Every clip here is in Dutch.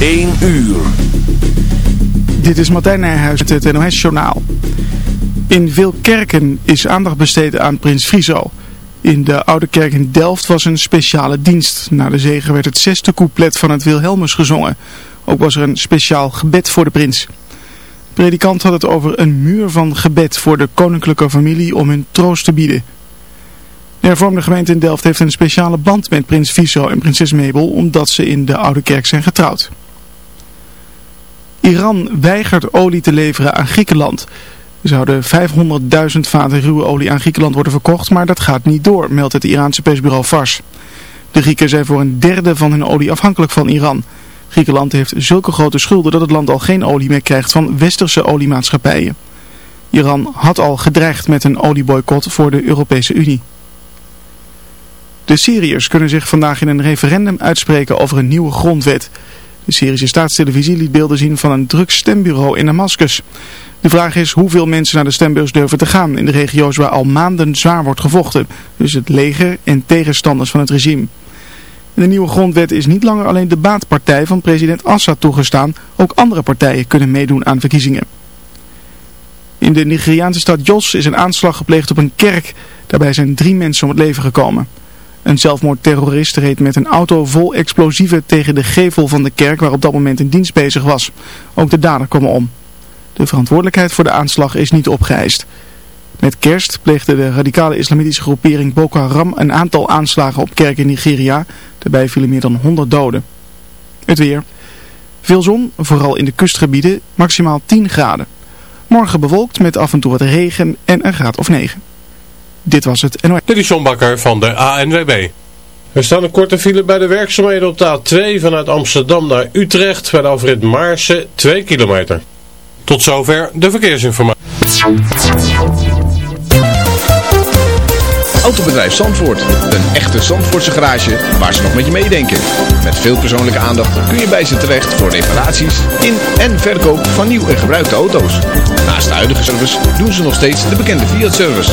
1 uur. Dit is Martijn Nijhuis het NOS-journaal. In veel kerken is aandacht besteed aan Prins Friso. In de Oude Kerk in Delft was een speciale dienst. Na de zegen werd het zesde couplet van het Wilhelmus gezongen. Ook was er een speciaal gebed voor de prins. De predikant had het over een muur van gebed voor de koninklijke familie om hun troost te bieden. De hervormde gemeente in Delft heeft een speciale band met prins Friso en prinses Mabel omdat ze in de Oude Kerk zijn getrouwd. Iran weigert olie te leveren aan Griekenland. Er zouden 500.000 vaten ruwe olie aan Griekenland worden verkocht, maar dat gaat niet door, meldt het Iraanse persbureau Fars. De Grieken zijn voor een derde van hun olie afhankelijk van Iran. Griekenland heeft zulke grote schulden dat het land al geen olie meer krijgt van westerse oliemaatschappijen. Iran had al gedreigd met een olieboycott voor de Europese Unie. De Syriërs kunnen zich vandaag in een referendum uitspreken over een nieuwe grondwet. De Syrische staatstelevisie liet beelden zien van een druk stembureau in Damascus. De vraag is hoeveel mensen naar de stembus durven te gaan in de regio's waar al maanden zwaar wordt gevochten. Dus het leger en tegenstanders van het regime. In de nieuwe grondwet is niet langer alleen de baatpartij van president Assad toegestaan. Ook andere partijen kunnen meedoen aan verkiezingen. In de Nigeriaanse stad Jos is een aanslag gepleegd op een kerk. Daarbij zijn drie mensen om het leven gekomen. Een zelfmoordterrorist reed met een auto vol explosieven tegen de gevel van de kerk waar op dat moment een dienst bezig was. Ook de dader kwam om. De verantwoordelijkheid voor de aanslag is niet opgeëist. Met kerst pleegde de radicale islamitische groepering Boko Haram een aantal aanslagen op kerken in Nigeria. Daarbij vielen meer dan 100 doden. Het weer. Veel zon, vooral in de kustgebieden, maximaal 10 graden. Morgen bewolkt met af en toe wat regen en een graad of 9. Dit was het NOS. Dit is John Bakker van de ANWB. Er staan een korte file bij de werkzaamheden op de A2 vanuit Amsterdam naar Utrecht bij de afrit Maarsen 2 kilometer. Tot zover de verkeersinformatie. Autobedrijf Zandvoort. Een echte Zandvoortse garage waar ze nog met je meedenken. Met veel persoonlijke aandacht kun je bij ze terecht voor reparaties in en verkoop van nieuw en gebruikte auto's. Naast de huidige service doen ze nog steeds de bekende Fiat-service.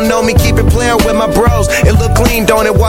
Don't know me, keep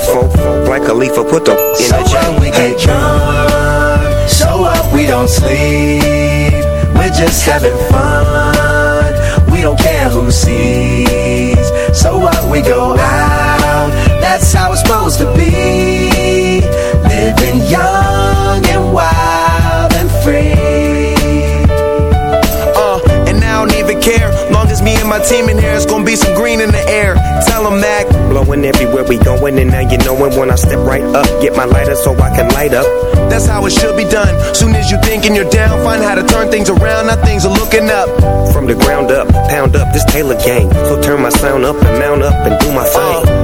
folk, folk, like a leaf, put the in So what we get drunk So what we don't sleep. We're just having fun. We don't care who sees. So what we go out That's how it's supposed to be. Living young and wild Mac. Everywhere we going, and now you knowin' when I step right up. Get my lighter so I can light up. That's how it should be done. Soon as you thinking you're down, find how to turn things around. Now things are looking up. From the ground up, pound up this Taylor gang. So turn my sound up and mount up and do my thing. Uh,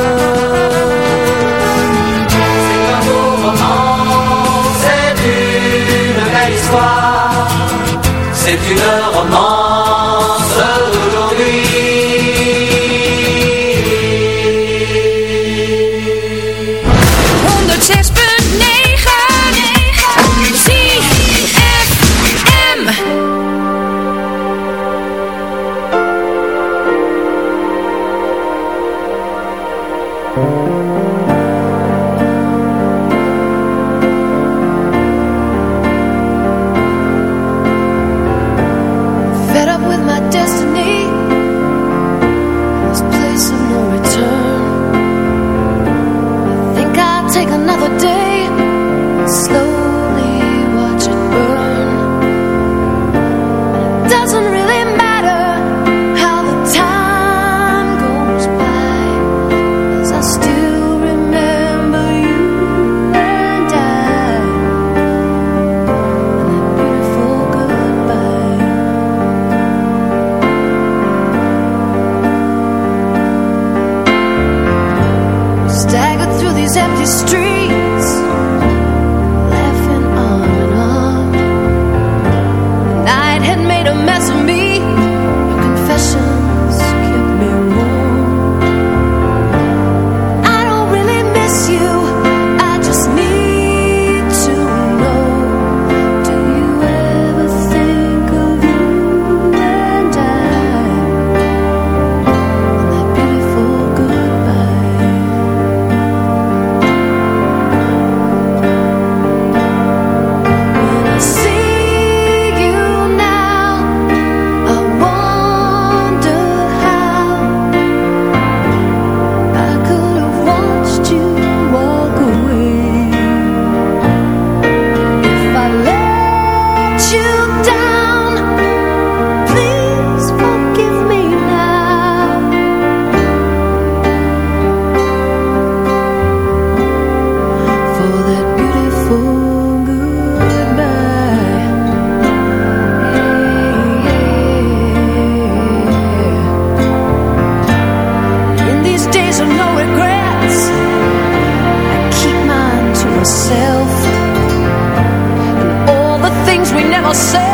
C'est une você.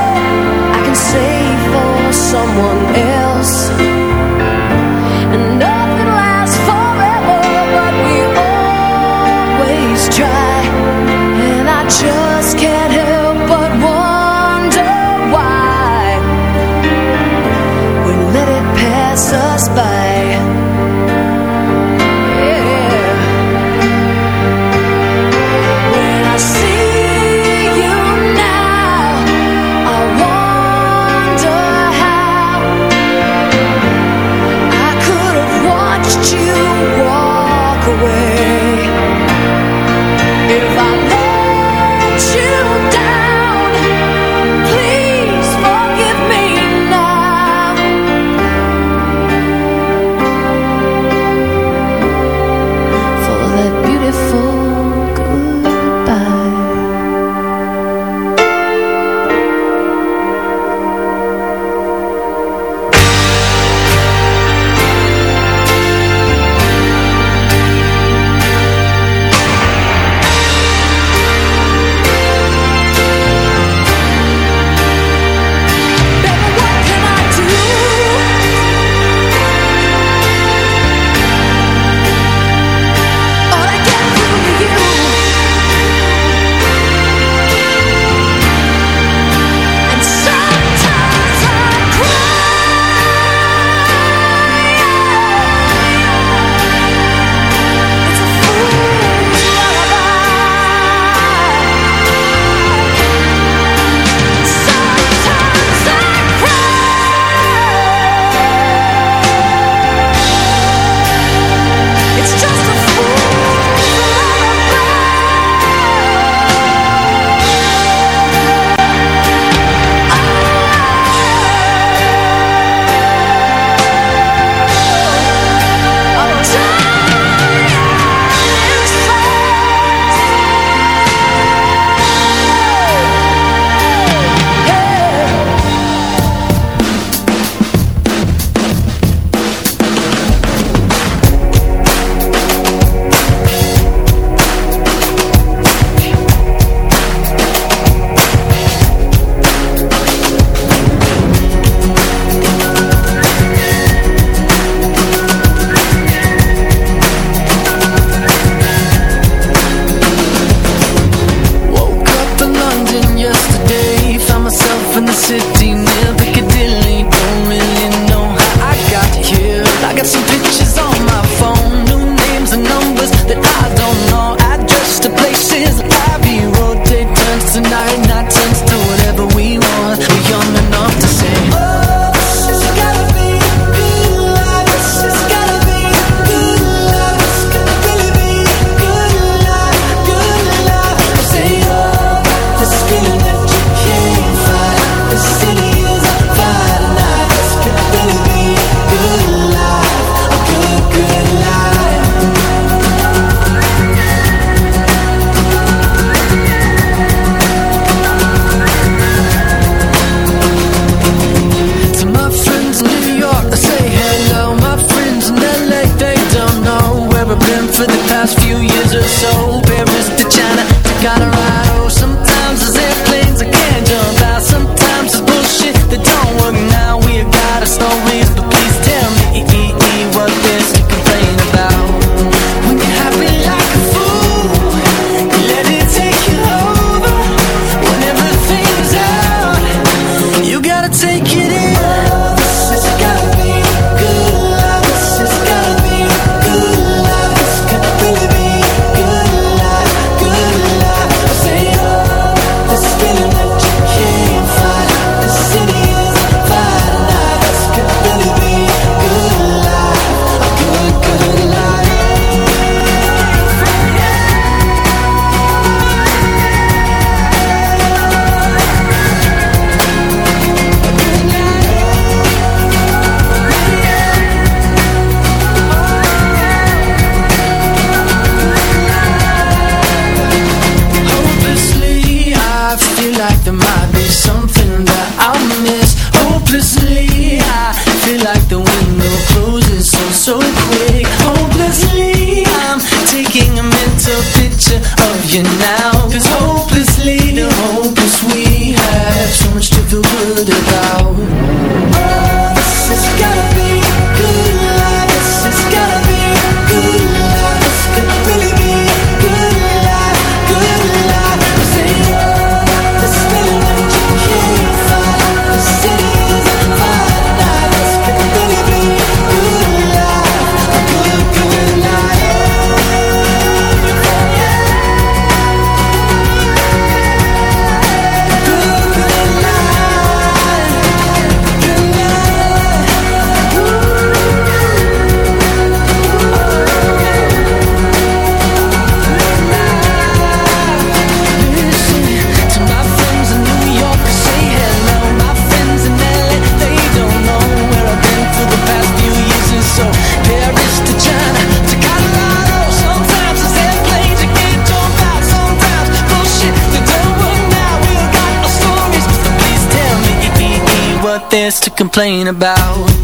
Complain about.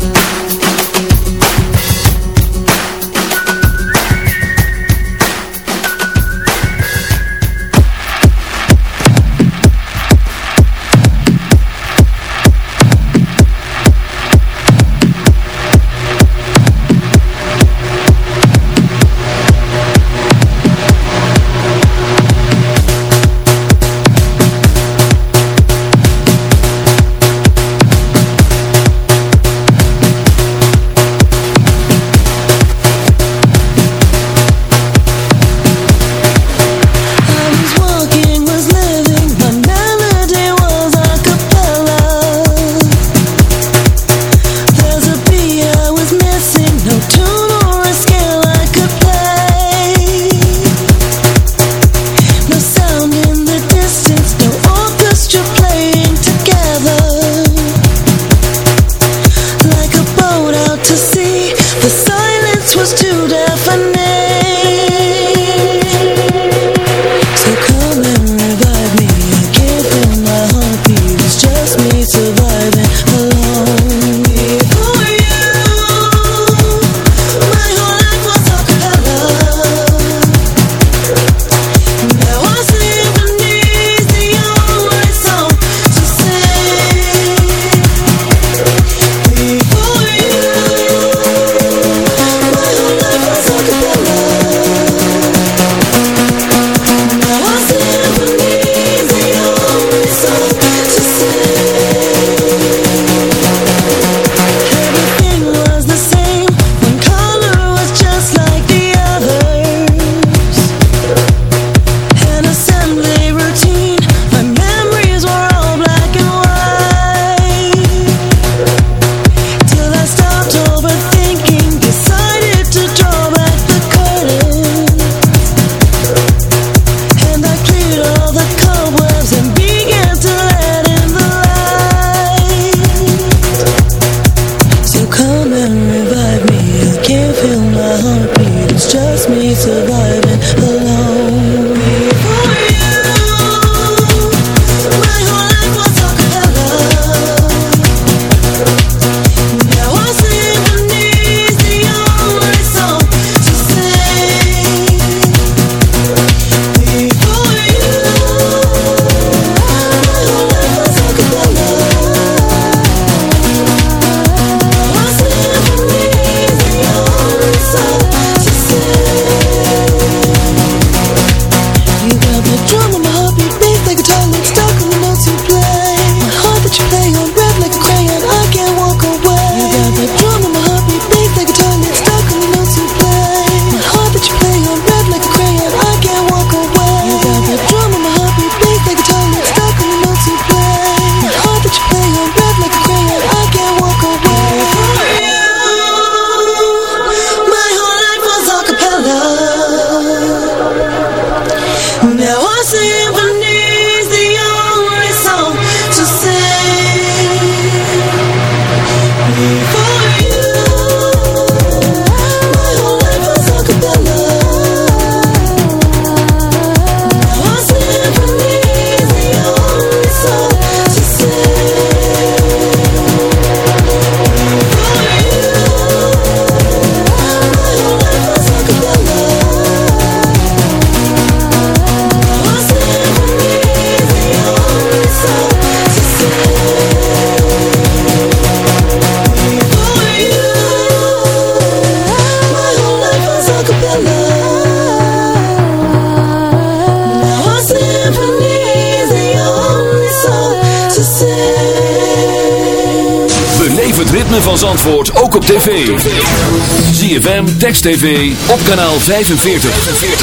ZFM, Text TV, op kanaal 45.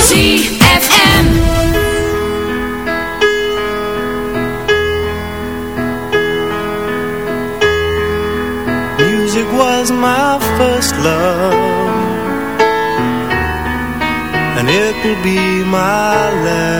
ZFM Music was my first love. And it will be my last.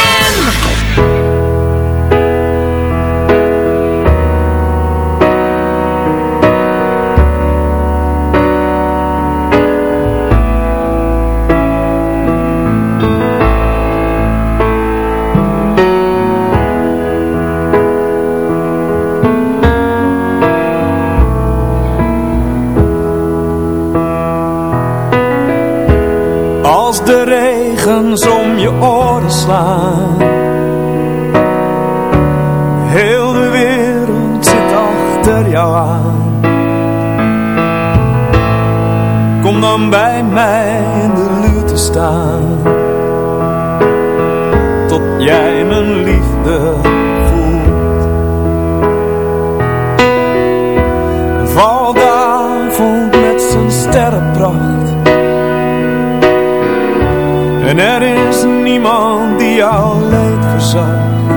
die jouw leed verzakt,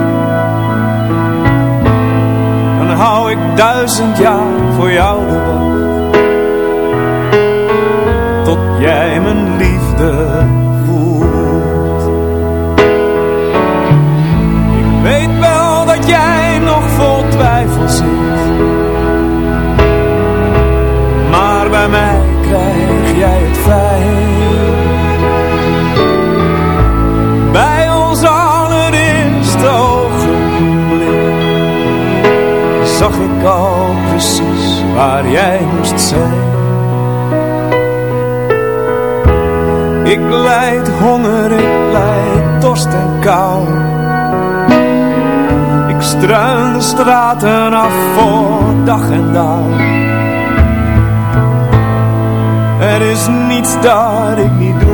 Dan hou ik duizend jaar voor jou. Ik al precies waar jij moest zijn. Ik lijd honger, ik lijd dorst en kou. Ik struin de straten af voor dag en dauw. Er is niets dat ik niet doe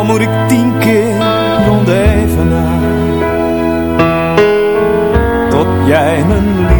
Al moet ik tien keer rond even naar. Tot jij mijn liefde